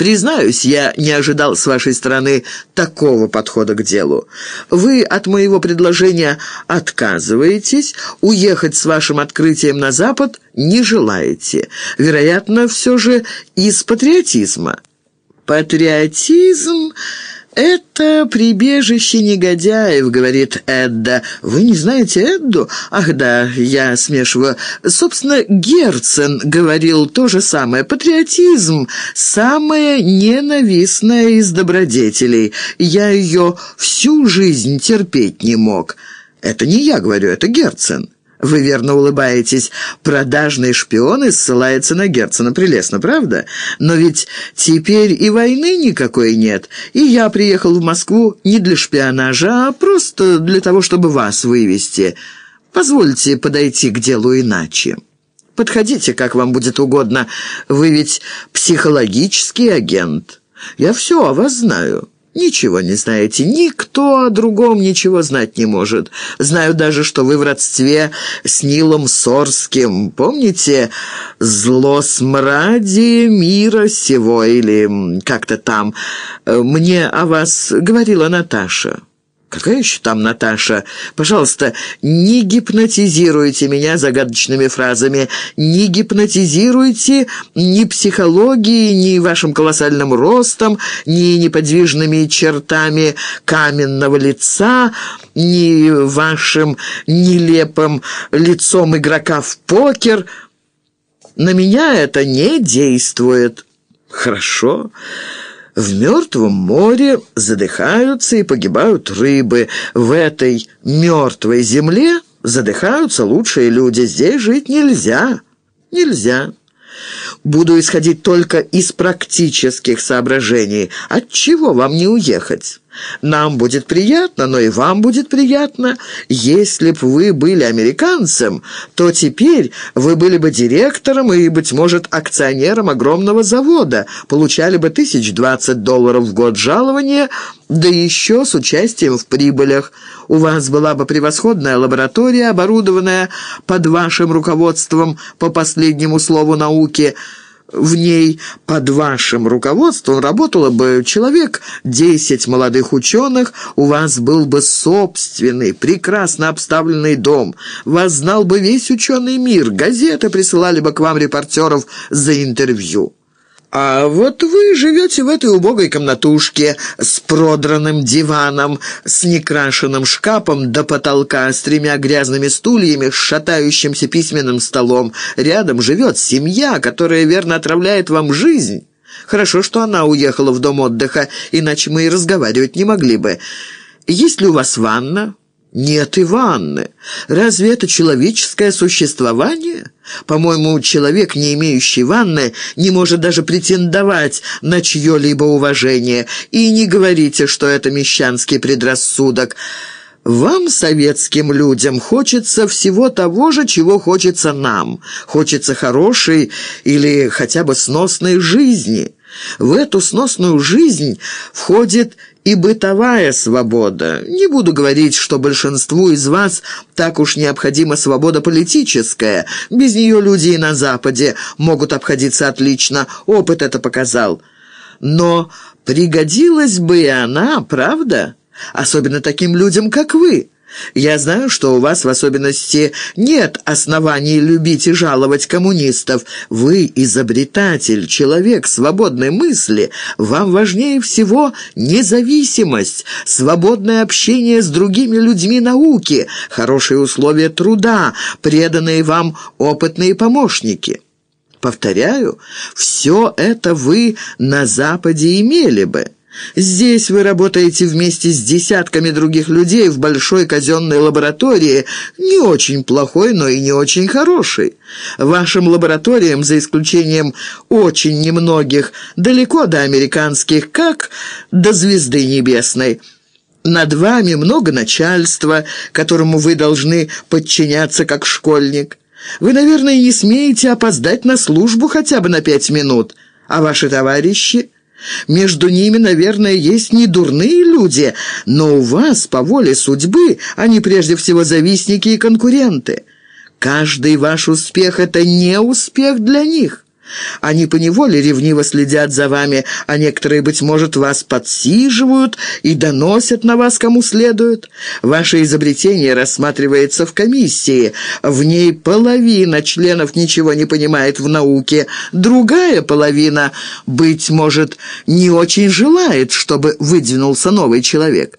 Признаюсь, я не ожидал с вашей стороны такого подхода к делу. Вы от моего предложения отказываетесь, уехать с вашим открытием на Запад не желаете. Вероятно, все же из патриотизма. Патриотизм... «Это прибежище негодяев», — говорит Эдда. «Вы не знаете Эдду?» «Ах да, я смешиваю. Собственно, Герцен говорил то же самое. Патриотизм — самое ненавистное из добродетелей. Я ее всю жизнь терпеть не мог». «Это не я говорю, это Герцен». Вы верно улыбаетесь. Продажные шпионы ссылаются на Герцена. Прелестно, правда? Но ведь теперь и войны никакой нет. И я приехал в Москву не для шпионажа, а просто для того, чтобы вас вывести. Позвольте подойти к делу иначе. Подходите, как вам будет угодно. Вы ведь психологический агент. Я все о вас знаю». «Ничего не знаете. Никто о другом ничего знать не может. Знаю даже, что вы в родстве с Нилом Сорским. Помните «Зло смради мира сего» или как-то там. Мне о вас говорила Наташа». «Какая еще там Наташа? Пожалуйста, не гипнотизируйте меня загадочными фразами, не гипнотизируйте ни психологией, ни вашим колоссальным ростом, ни неподвижными чертами каменного лица, ни вашим нелепым лицом игрока в покер. На меня это не действует». «Хорошо». В мертвом море задыхаются и погибают рыбы. В этой мертвой земле задыхаются лучшие люди. Здесь жить нельзя. Нельзя. Буду исходить только из практических соображений. От чего вам не уехать? Нам будет приятно, но и вам будет приятно. Если б вы были американцем, то теперь вы были бы директором и, быть может, акционером огромного завода, получали бы тысяч двадцать долларов в год жалования, да еще с участием в прибылях. У вас была бы превосходная лаборатория, оборудованная под вашим руководством по последнему слову науки – в ней под вашим руководством работало бы человек десять молодых ученых, у вас был бы собственный, прекрасно обставленный дом, вас знал бы весь ученый мир, газеты присылали бы к вам репортеров за интервью. А вот вы живете в этой убогой комнатушке с продранным диваном, с некрашенным шкафом до потолка, с тремя грязными стульями, с шатающимся письменным столом. Рядом живет семья, которая верно отравляет вам жизнь. Хорошо, что она уехала в дом отдыха, иначе мы и разговаривать не могли бы. Есть ли у вас ванна? «Нет и ванны. Разве это человеческое существование? По-моему, человек, не имеющий ванны, не может даже претендовать на чье-либо уважение. И не говорите, что это мещанский предрассудок. Вам, советским людям, хочется всего того же, чего хочется нам. Хочется хорошей или хотя бы сносной жизни». В эту сносную жизнь входит и бытовая свобода. Не буду говорить, что большинству из вас так уж необходима свобода политическая. Без нее люди и на Западе могут обходиться отлично. Опыт это показал. Но пригодилась бы и она, правда? Особенно таким людям, как вы». Я знаю, что у вас в особенности нет оснований любить и жаловать коммунистов. Вы изобретатель, человек свободной мысли. Вам важнее всего независимость, свободное общение с другими людьми науки, хорошие условия труда, преданные вам опытные помощники. Повторяю, все это вы на Западе имели бы. Здесь вы работаете вместе с десятками других людей в большой казенной лаборатории, не очень плохой, но и не очень хорошей. Вашим лабораториям, за исключением очень немногих, далеко до американских, как до звезды небесной». Над вами много начальства, которому вы должны подчиняться как школьник. Вы, наверное, не смеете опоздать на службу хотя бы на пять минут. А ваши товарищи... Между ними, наверное, есть не дурные люди, но у вас, по воле судьбы, они прежде всего завистники и конкуренты. Каждый ваш успех — это не успех для них. Они поневоле ревниво следят за вами, а некоторые, быть может, вас подсиживают и доносят на вас кому следует. Ваше изобретение рассматривается в комиссии. В ней половина членов ничего не понимает в науке, другая половина, быть может, не очень желает, чтобы выдвинулся новый человек.